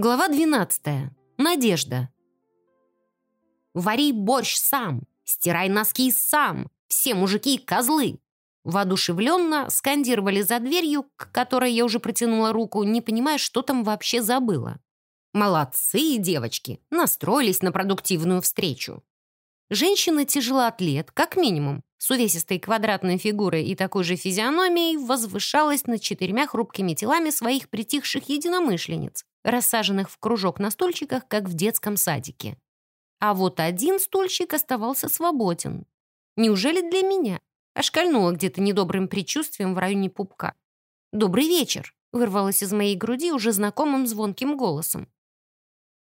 Глава 12. Надежда. «Вари борщ сам, стирай носки сам, все мужики – козлы!» Воодушевленно скандировали за дверью, к которой я уже протянула руку, не понимая, что там вообще забыла. Молодцы, девочки, настроились на продуктивную встречу. Женщина-тяжелоатлет, как минимум, с увесистой квадратной фигурой и такой же физиономией, возвышалась над четырьмя хрупкими телами своих притихших единомышленниц, рассаженных в кружок на стульчиках, как в детском садике. А вот один стульчик оставался свободен. Неужели для меня? Ошкальнула где-то недобрым предчувствием в районе пупка. «Добрый вечер!» — вырвалось из моей груди уже знакомым звонким голосом.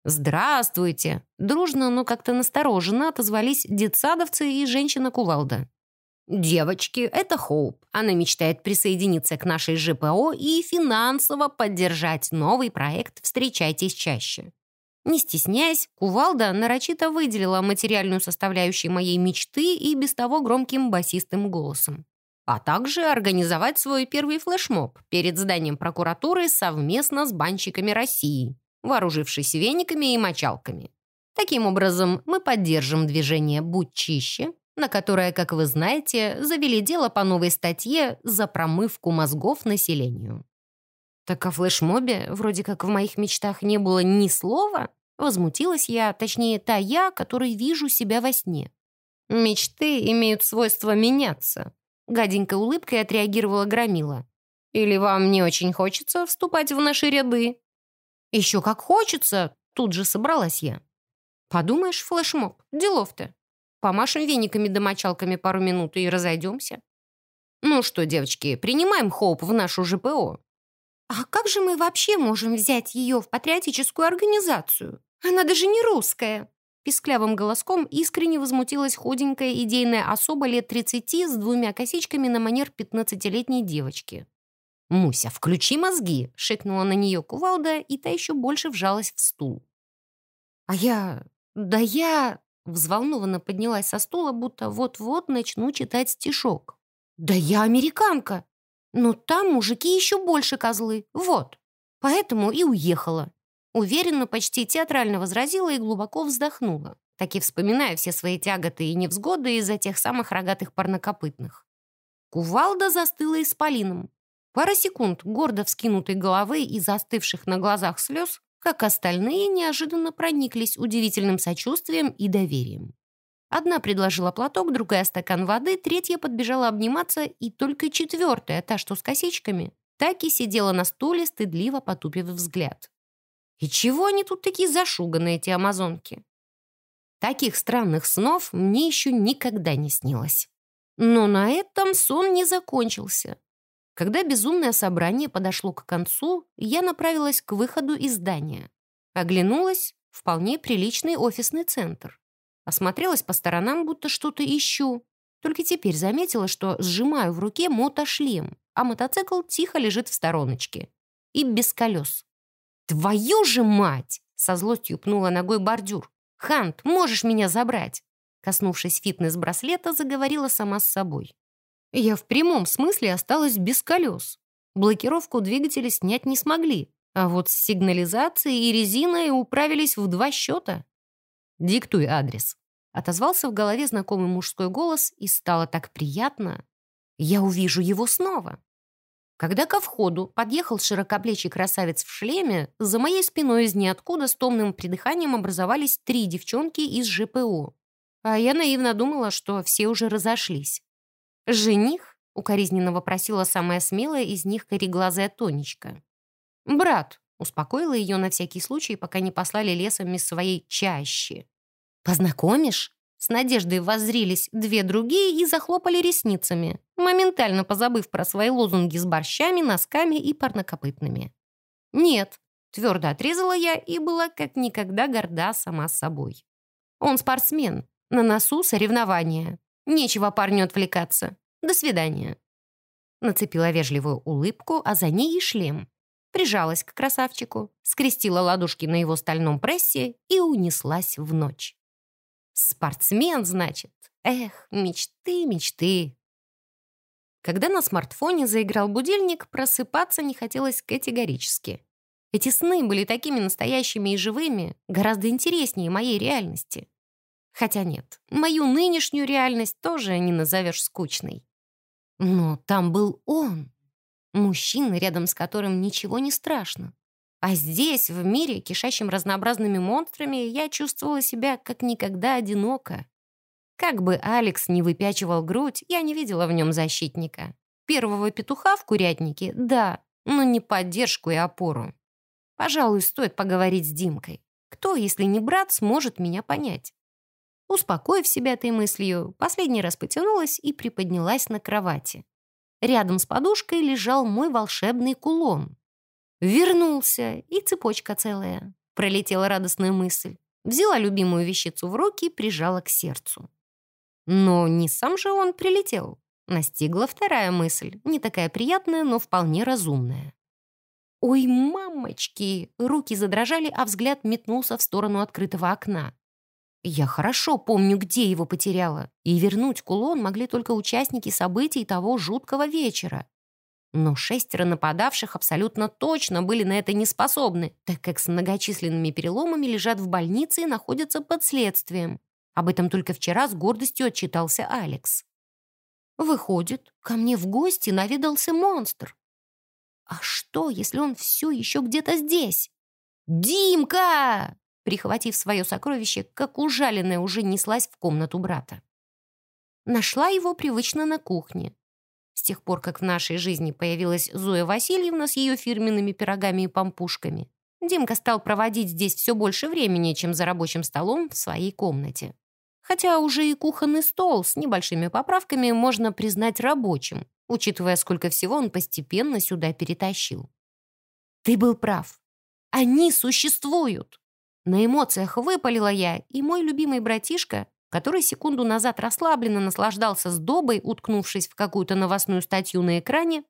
«Здравствуйте!» Дружно, но как-то настороженно отозвались детсадовцы и женщина-кувалда. «Девочки, это Хоуп. Она мечтает присоединиться к нашей ЖПО и финансово поддержать новый проект «Встречайтесь чаще». Не стесняясь, Кувалда нарочито выделила материальную составляющую моей мечты и без того громким басистым голосом. А также организовать свой первый флешмоб перед зданием прокуратуры совместно с банщиками России вооружившись вениками и мочалками. Таким образом, мы поддержим движение «Будь чище», на которое, как вы знаете, завели дело по новой статье за промывку мозгов населению. Так о флешмобе вроде как в моих мечтах не было ни слова. Возмутилась я, точнее, та я, которой вижу себя во сне. Мечты имеют свойство меняться. Гаденькой улыбкой отреагировала Громила. Или вам не очень хочется вступать в наши ряды? «Еще как хочется!» Тут же собралась я. «Подумаешь, флешмоб, делов-то. Помашем вениками да мочалками пару минут и разойдемся». «Ну что, девочки, принимаем Хоуп в нашу ЖПО?» «А как же мы вообще можем взять ее в патриотическую организацию? Она даже не русская!» Писклявым голоском искренне возмутилась худенькая идейная особа лет 30 с двумя косичками на манер 15-летней девочки. «Муся, включи мозги!» — шикнула на нее кувалда, и та еще больше вжалась в стул. «А я... да я...» — взволнованно поднялась со стула, будто вот-вот начну читать стишок. «Да я американка! Но там мужики еще больше козлы, вот. Поэтому и уехала». Уверенно, почти театрально возразила и глубоко вздохнула, таки вспоминая все свои тяготы и невзгоды из-за тех самых рогатых парнокопытных. Кувалда застыла исполином, Пара секунд гордо вскинутой головы и застывших на глазах слез, как остальные неожиданно прониклись удивительным сочувствием и доверием. Одна предложила платок, другая стакан воды, третья подбежала обниматься, и только четвертая, та, что с косичками, так и сидела на стуле, стыдливо потупив взгляд. И чего они тут такие зашуганные, эти амазонки? Таких странных снов мне еще никогда не снилось. Но на этом сон не закончился. Когда безумное собрание подошло к концу, я направилась к выходу из здания. Оглянулась — вполне приличный офисный центр. Осмотрелась по сторонам, будто что-то ищу. Только теперь заметила, что сжимаю в руке мотошлем, а мотоцикл тихо лежит в стороночке. И без колес. «Твою же мать!» — со злостью пнула ногой бордюр. «Хант, можешь меня забрать?» Коснувшись фитнес-браслета, заговорила сама с собой. Я в прямом смысле осталась без колес. Блокировку двигателя снять не смогли, а вот с сигнализацией и резиной управились в два счета. «Диктуй адрес», — отозвался в голове знакомый мужской голос, и стало так приятно. Я увижу его снова. Когда ко входу подъехал широкоплечий красавец в шлеме, за моей спиной из ниоткуда с томным придыханием образовались три девчонки из ЖПО. А я наивно думала, что все уже разошлись. «Жених?» — укоризненно вопросила самая смелая из них кореглазая Тонечка. «Брат», — успокоила ее на всякий случай, пока не послали лесом из своей чаще. «Познакомишь?» С надеждой воззрились две другие и захлопали ресницами, моментально позабыв про свои лозунги с борщами, носками и парнокопытными. «Нет», — твердо отрезала я и была как никогда горда сама собой. «Он спортсмен, на носу соревнования. Нечего парню отвлекаться. До свидания». Нацепила вежливую улыбку, а за ней и шлем. Прижалась к красавчику, скрестила ладошки на его стальном прессе и унеслась в ночь. «Спортсмен, значит? Эх, мечты, мечты!» Когда на смартфоне заиграл будильник, просыпаться не хотелось категорически. Эти сны были такими настоящими и живыми, гораздо интереснее моей реальности. Хотя нет, мою нынешнюю реальность тоже не назовешь скучной. Но там был он. Мужчина, рядом с которым ничего не страшно. А здесь, в мире, кишащем разнообразными монстрами, я чувствовала себя как никогда одиноко. Как бы Алекс не выпячивал грудь, я не видела в нем защитника. Первого петуха в курятнике — да, но не поддержку и опору. Пожалуй, стоит поговорить с Димкой. Кто, если не брат, сможет меня понять? Успокоив себя этой мыслью, последний раз потянулась и приподнялась на кровати. Рядом с подушкой лежал мой волшебный кулон. Вернулся, и цепочка целая. Пролетела радостная мысль. Взяла любимую вещицу в руки и прижала к сердцу. Но не сам же он прилетел. Настигла вторая мысль, не такая приятная, но вполне разумная. «Ой, мамочки!» Руки задрожали, а взгляд метнулся в сторону открытого окна. Я хорошо помню, где его потеряла, и вернуть кулон могли только участники событий того жуткого вечера. Но шестеро нападавших абсолютно точно были на это не способны, так как с многочисленными переломами лежат в больнице и находятся под следствием. Об этом только вчера с гордостью отчитался Алекс. Выходит, ко мне в гости наведался монстр. А что, если он все еще где-то здесь? «Димка!» Прихватив свое сокровище, как ужаленная уже неслась в комнату брата. Нашла его привычно на кухне. С тех пор, как в нашей жизни появилась Зоя Васильевна с ее фирменными пирогами и пампушками, Димка стал проводить здесь все больше времени, чем за рабочим столом в своей комнате. Хотя уже и кухонный стол с небольшими поправками можно признать рабочим, учитывая, сколько всего он постепенно сюда перетащил. Ты был прав. Они существуют. На эмоциях выпалила я, и мой любимый братишка, который секунду назад расслабленно наслаждался сдобой, уткнувшись в какую-то новостную статью на экране,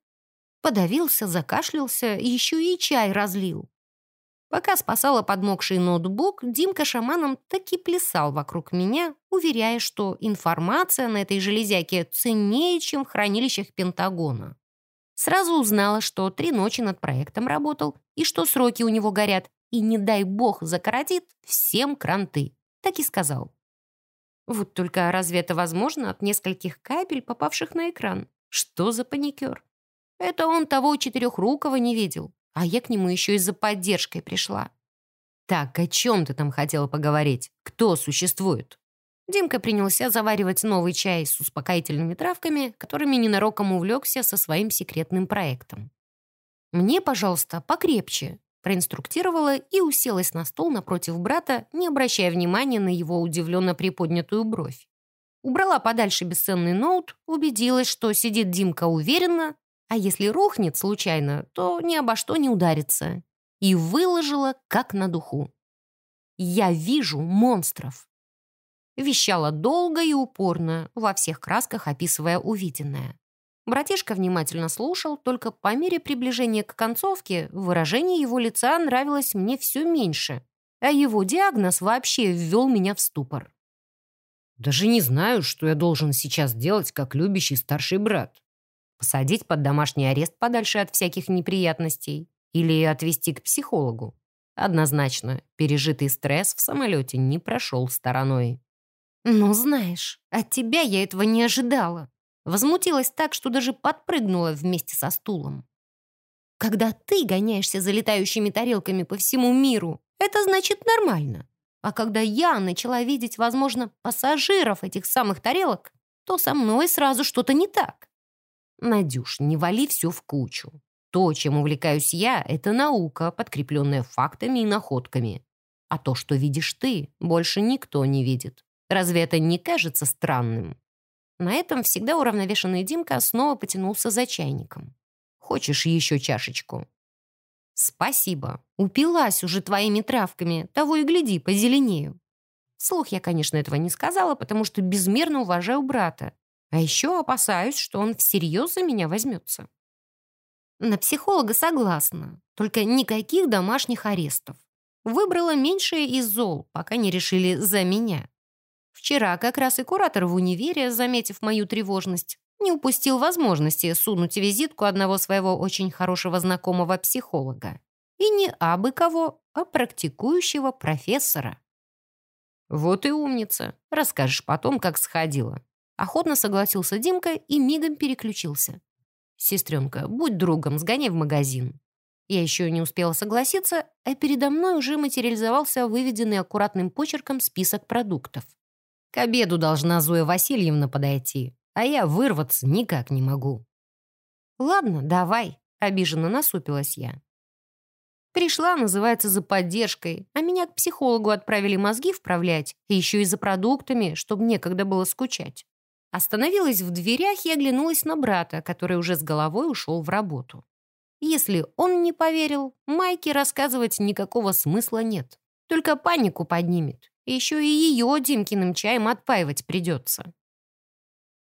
подавился, закашлялся, еще и чай разлил. Пока спасала подмокший ноутбук, Димка шаманом таки плясал вокруг меня, уверяя, что информация на этой железяке ценнее, чем в хранилищах Пентагона. Сразу узнала, что три ночи над проектом работал, и что сроки у него горят, и, не дай бог, закоротит всем кранты. Так и сказал. Вот только разве это возможно от нескольких кабель, попавших на экран? Что за паникер? Это он того четырехрукого не видел. А я к нему еще и за поддержкой пришла. «Так, о чем ты там хотела поговорить? Кто существует?» Димка принялся заваривать новый чай с успокоительными травками, которыми ненароком увлекся со своим секретным проектом. «Мне, пожалуйста, покрепче», проинструктировала и уселась на стол напротив брата, не обращая внимания на его удивленно приподнятую бровь. Убрала подальше бесценный ноут, убедилась, что сидит Димка уверенно, а если рухнет случайно, то ни обо что не ударится. И выложила как на духу. «Я вижу монстров!» Вещала долго и упорно, во всех красках описывая увиденное. Братишка внимательно слушал, только по мере приближения к концовке выражение его лица нравилось мне все меньше, а его диагноз вообще ввел меня в ступор. «Даже не знаю, что я должен сейчас делать, как любящий старший брат», Посадить под домашний арест подальше от всяких неприятностей или отвезти к психологу. Однозначно, пережитый стресс в самолете не прошел стороной. «Ну, знаешь, от тебя я этого не ожидала». Возмутилась так, что даже подпрыгнула вместе со стулом. «Когда ты гоняешься за летающими тарелками по всему миру, это значит нормально. А когда я начала видеть, возможно, пассажиров этих самых тарелок, то со мной сразу что-то не так. Надюш, не вали все в кучу. То, чем увлекаюсь я, это наука, подкрепленная фактами и находками. А то, что видишь ты, больше никто не видит. Разве это не кажется странным? На этом всегда уравновешенный Димка снова потянулся за чайником. «Хочешь еще чашечку?» «Спасибо. Упилась уже твоими травками. Того и гляди, позеленею». Слух я, конечно, этого не сказала, потому что безмерно уважаю брата. А еще опасаюсь, что он всерьез за меня возьмется. На психолога согласна, только никаких домашних арестов. Выбрала меньшее из зол, пока не решили за меня. Вчера как раз и куратор в универе, заметив мою тревожность, не упустил возможности сунуть визитку одного своего очень хорошего знакомого психолога. И не абы кого, а практикующего профессора. «Вот и умница. Расскажешь потом, как сходила». Охотно согласился Димка и мигом переключился. «Сестренка, будь другом, сгоняй в магазин». Я еще не успела согласиться, а передо мной уже материализовался выведенный аккуратным почерком список продуктов. К обеду должна Зоя Васильевна подойти, а я вырваться никак не могу. «Ладно, давай», — обиженно насупилась я. Пришла, называется, за поддержкой, а меня к психологу отправили мозги вправлять, еще и за продуктами, чтобы некогда было скучать. Остановилась в дверях и оглянулась на брата, который уже с головой ушел в работу. Если он не поверил, Майке рассказывать никакого смысла нет. Только панику поднимет. Еще и ее Димкиным чаем отпаивать придется.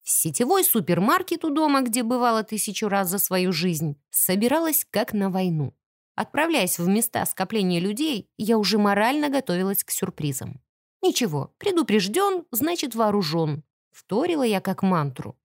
В сетевой супермаркет у дома, где бывала тысячу раз за свою жизнь, собиралась как на войну. Отправляясь в места скопления людей, я уже морально готовилась к сюрпризам. Ничего, предупрежден, значит вооружен. Вторила я как мантру.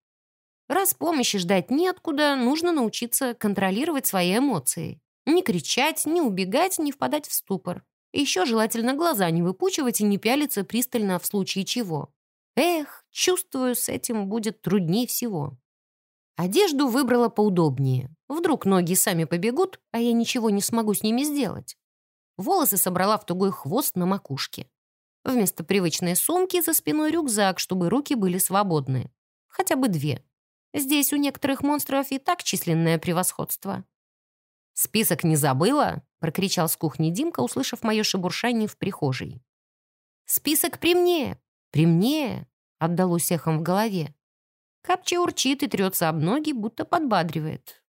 Раз помощи ждать неоткуда, нужно научиться контролировать свои эмоции. Не кричать, не убегать, не впадать в ступор. Еще желательно глаза не выпучивать и не пялиться пристально в случае чего. Эх, чувствую, с этим будет труднее всего. Одежду выбрала поудобнее. Вдруг ноги сами побегут, а я ничего не смогу с ними сделать. Волосы собрала в тугой хвост на макушке. Вместо привычной сумки за спиной рюкзак, чтобы руки были свободны. Хотя бы две. Здесь у некоторых монстров и так численное превосходство. «Список не забыла?» — прокричал с кухни Димка, услышав мое шебуршание в прихожей. «Список при мне! При мне!» — отдалось эхом в голове. Капча урчит и трется об ноги, будто подбадривает.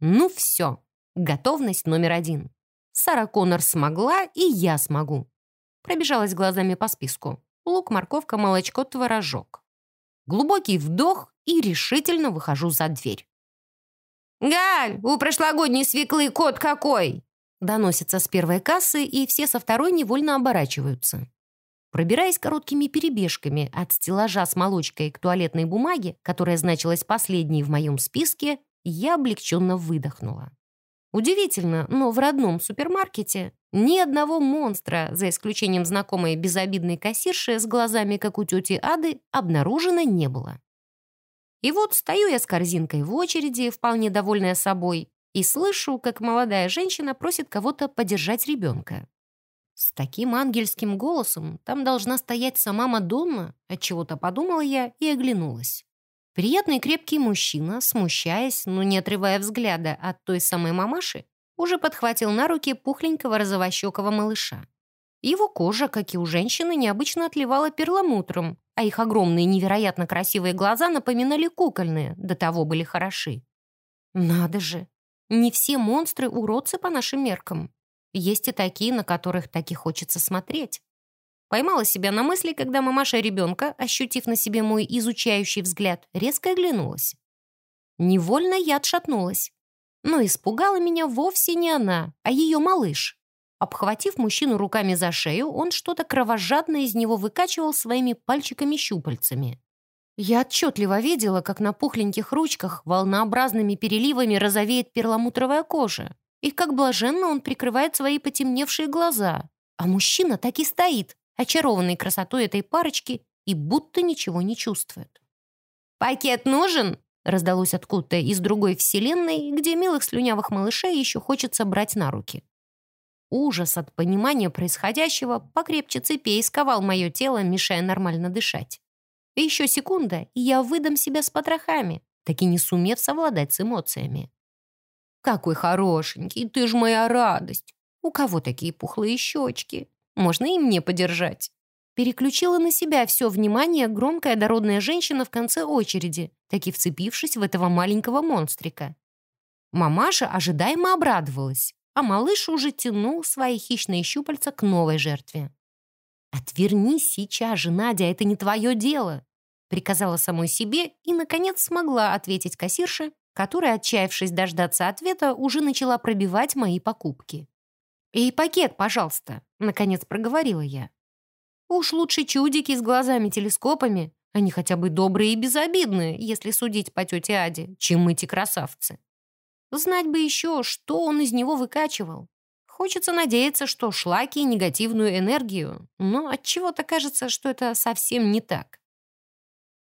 «Ну все! Готовность номер один. Сара Коннор смогла, и я смогу!» Пробежалась глазами по списку. Лук, морковка, молочко, творожок. Глубокий вдох и решительно выхожу за дверь. «Галь, у прошлогодней свеклы кот какой?» Доносится с первой кассы, и все со второй невольно оборачиваются. Пробираясь короткими перебежками от стеллажа с молочкой к туалетной бумаге, которая значилась последней в моем списке, я облегченно выдохнула. Удивительно, но в родном супермаркете ни одного монстра, за исключением знакомой безобидной кассирши с глазами, как у тети Ады, обнаружено не было. И вот стою я с корзинкой в очереди, вполне довольная собой, и слышу, как молодая женщина просит кого-то подержать ребенка. С таким ангельским голосом там должна стоять сама Мадонна, отчего-то подумала я и оглянулась. Приятный крепкий мужчина, смущаясь, но не отрывая взгляда от той самой мамаши, уже подхватил на руки пухленького розовощекого малыша. Его кожа, как и у женщины, необычно отливала перламутром, а их огромные невероятно красивые глаза напоминали кукольные, до того были хороши. Надо же, не все монстры уродцы по нашим меркам. Есть и такие, на которых так и хочется смотреть. Поймала себя на мысли, когда мамаша ребенка, ощутив на себе мой изучающий взгляд, резко оглянулась. Невольно я отшатнулась. Но испугала меня вовсе не она, а ее малыш. Обхватив мужчину руками за шею, он что-то кровожадное из него выкачивал своими пальчиками-щупальцами. Я отчетливо видела, как на пухленьких ручках волнообразными переливами розовеет перламутровая кожа, и как блаженно он прикрывает свои потемневшие глаза. А мужчина так и стоит, очарованный красотой этой парочки, и будто ничего не чувствует. «Пакет нужен?» раздалось откуда-то из другой вселенной, где милых слюнявых малышей еще хочется брать на руки. Ужас от понимания происходящего покрепче цепей сковал мое тело, мешая нормально дышать. Еще секунда, и я выдам себя с потрохами, так и не сумев совладать с эмоциями. «Какой хорошенький, ты ж моя радость! У кого такие пухлые щечки? Можно и мне подержать?» Переключила на себя все внимание громкая дородная женщина в конце очереди, таки вцепившись в этого маленького монстрика. Мамаша ожидаемо обрадовалась а малыш уже тянул свои хищные щупальца к новой жертве. «Отвернись сейчас же, Надя, это не твое дело!» приказала самой себе и, наконец, смогла ответить кассирше, которая, отчаявшись дождаться ответа, уже начала пробивать мои покупки. «И пакет, пожалуйста», — наконец проговорила я. «Уж лучше чудики с глазами-телескопами, они хотя бы добрые и безобидные, если судить по тете Аде, чем эти красавцы». Знать бы еще, что он из него выкачивал. Хочется надеяться, что шлаки негативную энергию, но от чего то кажется, что это совсем не так.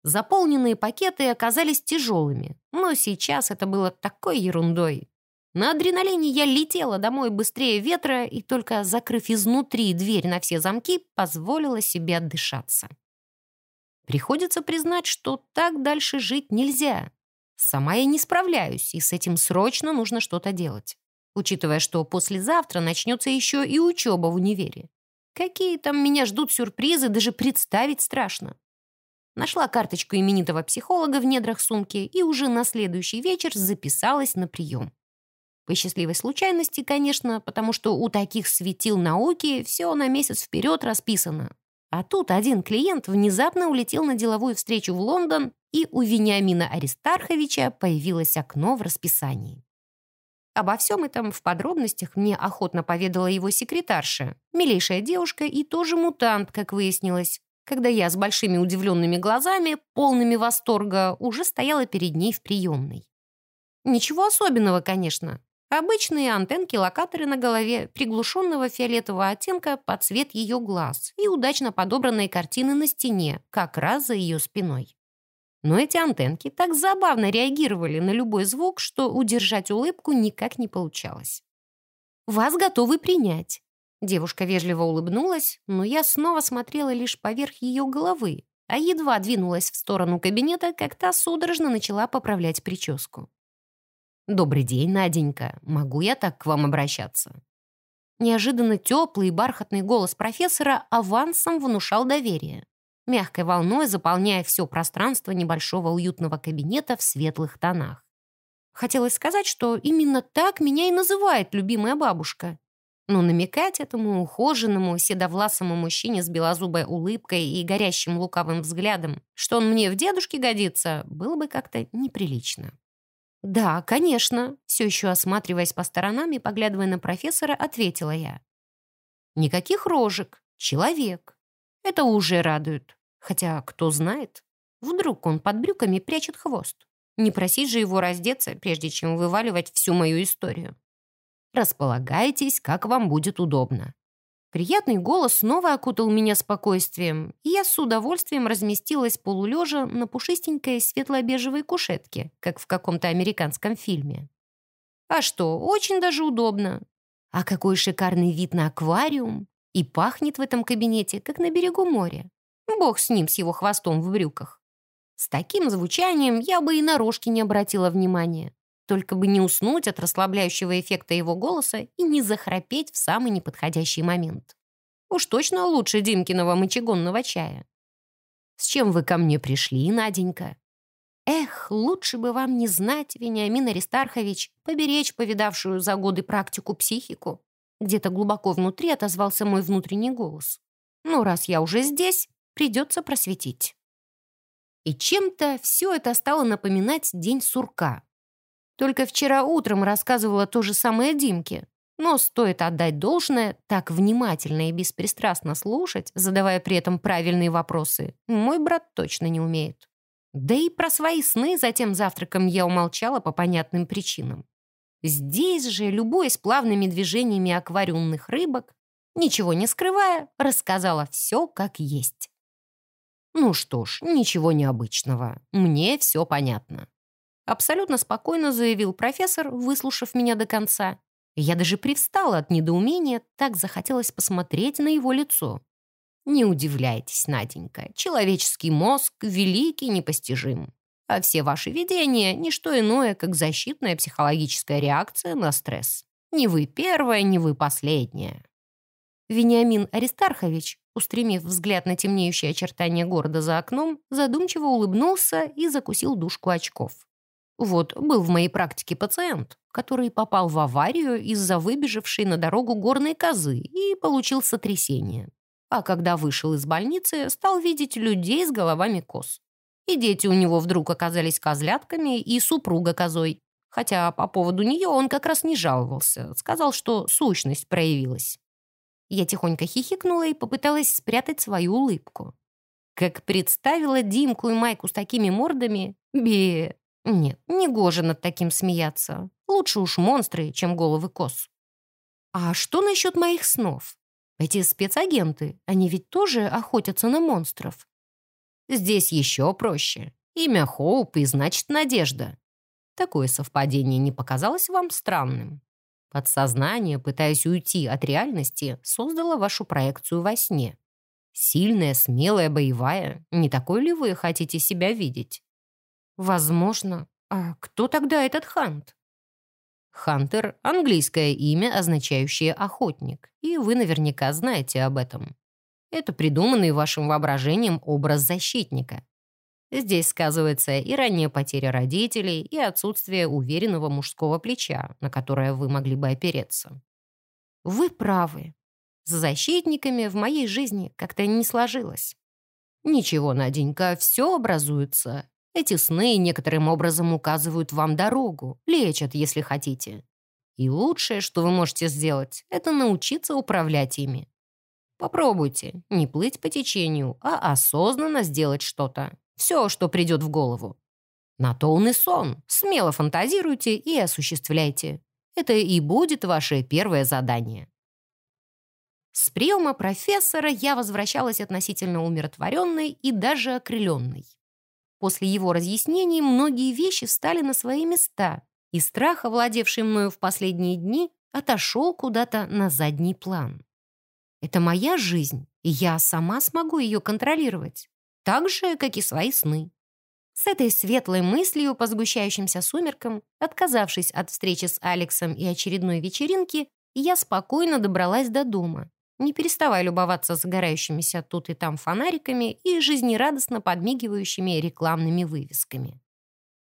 Заполненные пакеты оказались тяжелыми, но сейчас это было такой ерундой. На адреналине я летела домой быстрее ветра и только закрыв изнутри дверь на все замки, позволила себе отдышаться. Приходится признать, что так дальше жить нельзя. Сама я не справляюсь, и с этим срочно нужно что-то делать. Учитывая, что послезавтра начнется еще и учеба в универе. Какие там меня ждут сюрпризы, даже представить страшно. Нашла карточку именитого психолога в недрах сумки и уже на следующий вечер записалась на прием. По счастливой случайности, конечно, потому что у таких светил науки все на месяц вперед расписано. А тут один клиент внезапно улетел на деловую встречу в Лондон, и у Вениамина Аристарховича появилось окно в расписании. Обо всем этом в подробностях мне охотно поведала его секретарша, милейшая девушка и тоже мутант, как выяснилось, когда я с большими удивленными глазами, полными восторга, уже стояла перед ней в приемной. Ничего особенного, конечно. Обычные антенки-локаторы на голове, приглушенного фиолетового оттенка под цвет ее глаз и удачно подобранные картины на стене, как раз за ее спиной. Но эти антенки так забавно реагировали на любой звук, что удержать улыбку никак не получалось. «Вас готовы принять», Девушка вежливо улыбнулась, но я снова смотрела лишь поверх ее головы, а едва двинулась в сторону кабинета, как та судорожно начала поправлять прическу. «Добрый день, Наденька. Могу я так к вам обращаться?» Неожиданно теплый и бархатный голос профессора авансом внушал доверие, мягкой волной заполняя все пространство небольшого уютного кабинета в светлых тонах. Хотелось сказать, что именно так меня и называет любимая бабушка, но намекать этому ухоженному, седовласому мужчине с белозубой улыбкой и горящим лукавым взглядом, что он мне в дедушке годится, было бы как-то неприлично. «Да, конечно», — все еще осматриваясь по сторонам и поглядывая на профессора, ответила я. «Никаких рожек. Человек. Это уже радует. Хотя, кто знает, вдруг он под брюками прячет хвост. Не просить же его раздеться, прежде чем вываливать всю мою историю». Располагайтесь, как вам будет удобно». Приятный голос снова окутал меня спокойствием, и я с удовольствием разместилась полулежа на пушистенькой светло-бежевой кушетке, как в каком-то американском фильме. А что, очень даже удобно. А какой шикарный вид на аквариум! И пахнет в этом кабинете, как на берегу моря. Бог с ним, с его хвостом в брюках. С таким звучанием я бы и на рожки не обратила внимания. Только бы не уснуть от расслабляющего эффекта его голоса и не захрапеть в самый неподходящий момент. Уж точно лучше Димкиного мочегонного чая. «С чем вы ко мне пришли, Наденька?» «Эх, лучше бы вам не знать, Вениамин Аристархович, поберечь повидавшую за годы практику психику». Где-то глубоко внутри отозвался мой внутренний голос. «Ну, раз я уже здесь, придется просветить». И чем-то все это стало напоминать день сурка, только вчера утром рассказывала то же самое Димке. Но стоит отдать должное, так внимательно и беспристрастно слушать, задавая при этом правильные вопросы, мой брат точно не умеет. Да и про свои сны за тем завтраком я умолчала по понятным причинам. Здесь же, любуясь плавными движениями аквариумных рыбок, ничего не скрывая, рассказала все как есть. Ну что ж, ничего необычного. Мне все понятно. Абсолютно спокойно заявил профессор, выслушав меня до конца. Я даже привстала от недоумения, так захотелось посмотреть на его лицо. Не удивляйтесь, Наденька, человеческий мозг великий непостижим. А все ваши видения — ничто иное, как защитная психологическая реакция на стресс. Не вы первая, не вы последняя. Вениамин Аристархович, устремив взгляд на темнеющие очертания города за окном, задумчиво улыбнулся и закусил дужку очков. Вот был в моей практике пациент, который попал в аварию из-за выбежавшей на дорогу горной козы и получил сотрясение. А когда вышел из больницы, стал видеть людей с головами коз. И дети у него вдруг оказались козлятками, и супруга козой. Хотя по поводу нее он как раз не жаловался, сказал, что сущность проявилась. Я тихонько хихикнула и попыталась спрятать свою улыбку. Как представила Димку и Майку с такими мордами, бе, нет, не гоже над таким смеяться. Лучше уж монстры, чем головы коз. А что насчет моих снов? Эти спецагенты, они ведь тоже охотятся на монстров. Здесь еще проще. Имя Хоуп и значит Надежда. Такое совпадение не показалось вам странным? Подсознание, пытаясь уйти от реальности, создало вашу проекцию во сне. Сильная, смелая, боевая. Не такой ли вы хотите себя видеть? Возможно. А кто тогда этот Хант? Хантер — английское имя, означающее «охотник», и вы наверняка знаете об этом. Это придуманный вашим воображением образ защитника. Здесь сказывается и ранняя потеря родителей, и отсутствие уверенного мужского плеча, на которое вы могли бы опереться. Вы правы. С защитниками в моей жизни как-то не сложилось. Ничего, Наденька, все образуется. Эти сны некоторым образом указывают вам дорогу, лечат, если хотите. И лучшее, что вы можете сделать, это научиться управлять ими. Попробуйте не плыть по течению, а осознанно сделать что-то. Все, что придет в голову. На то он и сон. Смело фантазируйте и осуществляйте. Это и будет ваше первое задание. С приема профессора я возвращалась относительно умиротворенной и даже окрыленной. После его разъяснений многие вещи встали на свои места, и страх, овладевший мною в последние дни, отошел куда-то на задний план. Это моя жизнь, и я сама смогу ее контролировать, так же, как и свои сны. С этой светлой мыслью по сгущающимся сумеркам, отказавшись от встречи с Алексом и очередной вечеринки, я спокойно добралась до дома не переставая любоваться загорающимися тут и там фонариками и жизнерадостно подмигивающими рекламными вывесками.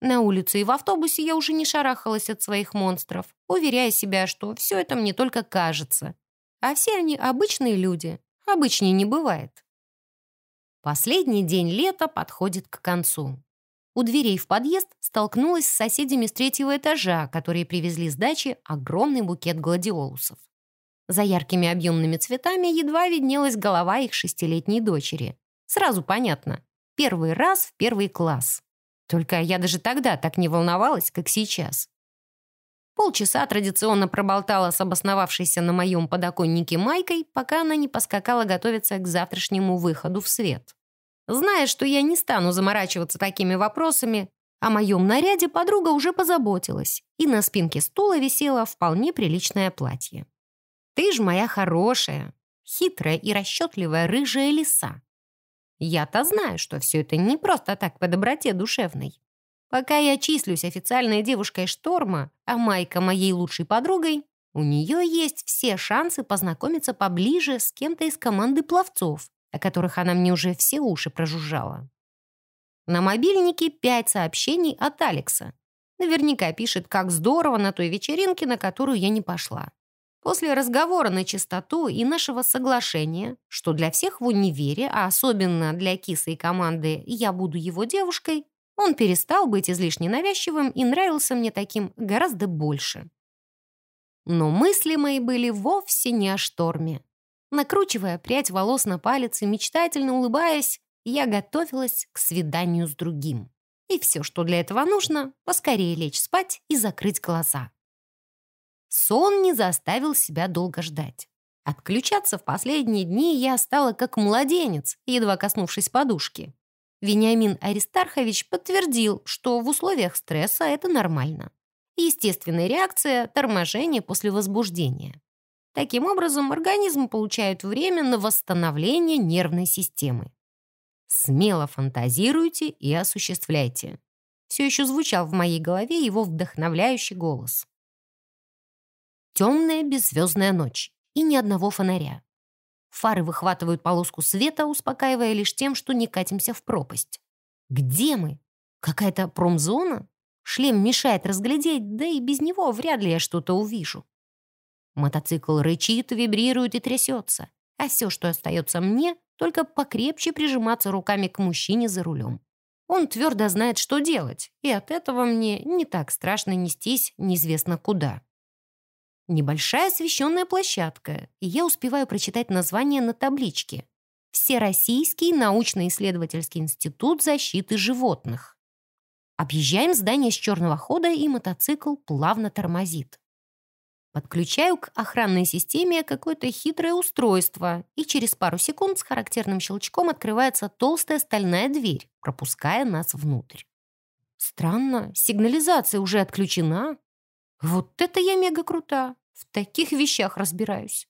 На улице и в автобусе я уже не шарахалась от своих монстров, уверяя себя, что все это мне только кажется. А все они обычные люди, обычнее не бывает. Последний день лета подходит к концу. У дверей в подъезд столкнулась с соседями с третьего этажа, которые привезли с дачи огромный букет гладиолусов. За яркими объемными цветами едва виднелась голова их шестилетней дочери. Сразу понятно. Первый раз в первый класс. Только я даже тогда так не волновалась, как сейчас. Полчаса традиционно проболтала с обосновавшейся на моем подоконнике Майкой, пока она не поскакала готовиться к завтрашнему выходу в свет. Зная, что я не стану заморачиваться такими вопросами, о моем наряде подруга уже позаботилась, и на спинке стула висело вполне приличное платье. Ты ж моя хорошая, хитрая и расчетливая рыжая лиса. Я-то знаю, что все это не просто так по доброте душевной. Пока я числюсь официальной девушкой Шторма, а Майка моей лучшей подругой, у нее есть все шансы познакомиться поближе с кем-то из команды пловцов, о которых она мне уже все уши прожужжала. На мобильнике пять сообщений от Алекса. Наверняка пишет, как здорово на той вечеринке, на которую я не пошла. После разговора на чистоту и нашего соглашения, что для всех в универе, а особенно для Кисы и команды «Я буду его девушкой», он перестал быть излишне навязчивым и нравился мне таким гораздо больше. Но мысли мои были вовсе не о шторме. Накручивая прядь волос на палец и мечтательно улыбаясь, я готовилась к свиданию с другим. И все, что для этого нужно, поскорее лечь спать и закрыть глаза. Сон не заставил себя долго ждать. Отключаться в последние дни я стала как младенец, едва коснувшись подушки. Вениамин Аристархович подтвердил, что в условиях стресса это нормально. Естественная реакция – торможение после возбуждения. Таким образом, организм получает время на восстановление нервной системы. Смело фантазируйте и осуществляйте. Все еще звучал в моей голове его вдохновляющий голос. Темная беззвездная ночь и ни одного фонаря. Фары выхватывают полоску света, успокаивая лишь тем, что не катимся в пропасть. Где мы? Какая-то промзона? Шлем мешает разглядеть, да и без него вряд ли я что-то увижу. Мотоцикл рычит, вибрирует и трясется. А все, что остается мне, только покрепче прижиматься руками к мужчине за рулем. Он твердо знает, что делать, и от этого мне не так страшно нестись неизвестно куда. Небольшая освещенная площадка, и я успеваю прочитать название на табличке. Всероссийский научно-исследовательский институт защиты животных. Объезжаем здание с черного хода, и мотоцикл плавно тормозит. Подключаю к охранной системе какое-то хитрое устройство, и через пару секунд с характерным щелчком открывается толстая стальная дверь, пропуская нас внутрь. Странно, сигнализация уже отключена. Вот это я мега крута. В таких вещах разбираюсь.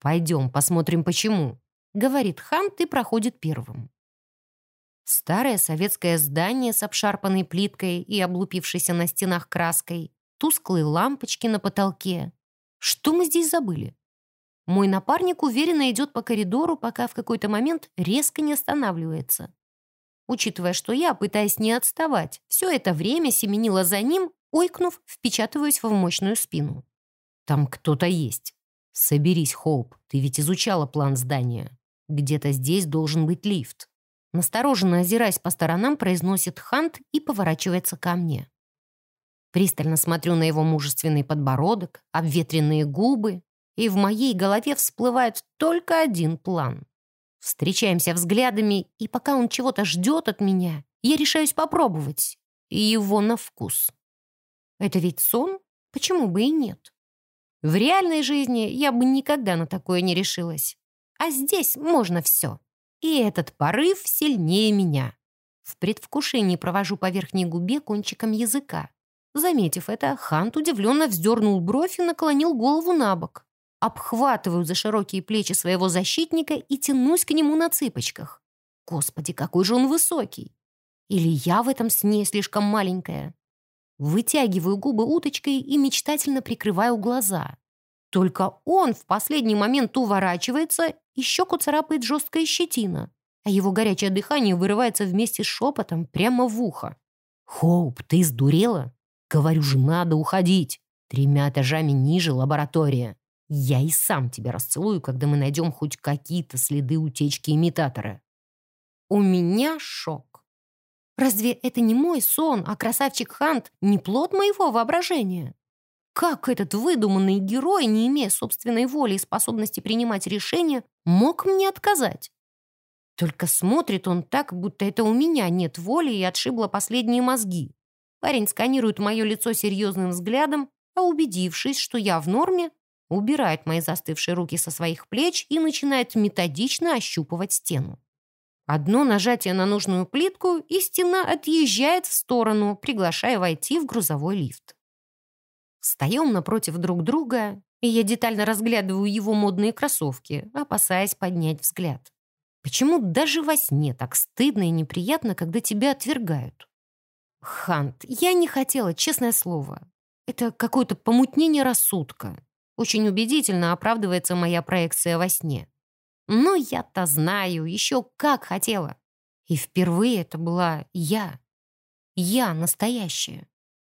«Пойдем, посмотрим, почему», — говорит Хант и проходит первым. Старое советское здание с обшарпанной плиткой и облупившейся на стенах краской, тусклые лампочки на потолке. Что мы здесь забыли? Мой напарник уверенно идет по коридору, пока в какой-то момент резко не останавливается. Учитывая, что я, пытаясь не отставать, все это время семенила за ним, ойкнув, впечатываюсь в мощную спину. «Там кто-то есть. Соберись, Хоуп, ты ведь изучала план здания. Где-то здесь должен быть лифт». Настороженно озираясь по сторонам, произносит Хант и поворачивается ко мне. Пристально смотрю на его мужественный подбородок, обветренные губы, и в моей голове всплывает только один план. Встречаемся взглядами, и пока он чего-то ждет от меня, я решаюсь попробовать. Его на вкус. Это ведь сон? Почему бы и нет? В реальной жизни я бы никогда на такое не решилась. А здесь можно все. И этот порыв сильнее меня. В предвкушении провожу по верхней губе кончиком языка. Заметив это, Хант удивленно вздернул бровь и наклонил голову на бок. Обхватываю за широкие плечи своего защитника и тянусь к нему на цыпочках. Господи, какой же он высокий! Или я в этом сне слишком маленькая? Вытягиваю губы уточкой и мечтательно прикрываю глаза. Только он в последний момент уворачивается, и щеку царапает жесткая щетина, а его горячее дыхание вырывается вместе с шепотом прямо в ухо. «Хоуп, ты сдурела? Говорю же, надо уходить. Тремя этажами ниже лаборатория. Я и сам тебя расцелую, когда мы найдем хоть какие-то следы утечки имитатора». У меня шок. Разве это не мой сон, а красавчик Хант не плод моего воображения? Как этот выдуманный герой, не имея собственной воли и способности принимать решения, мог мне отказать? Только смотрит он так, будто это у меня нет воли и отшибло последние мозги. Парень сканирует мое лицо серьезным взглядом, а убедившись, что я в норме, убирает мои застывшие руки со своих плеч и начинает методично ощупывать стену. Одно нажатие на нужную плитку, и стена отъезжает в сторону, приглашая войти в грузовой лифт. Встаем напротив друг друга, и я детально разглядываю его модные кроссовки, опасаясь поднять взгляд. Почему даже во сне так стыдно и неприятно, когда тебя отвергают? Хант, я не хотела, честное слово. Это какое-то помутнение рассудка. Очень убедительно оправдывается моя проекция во сне. Но я-то знаю, еще как хотела. И впервые это была я. Я настоящая.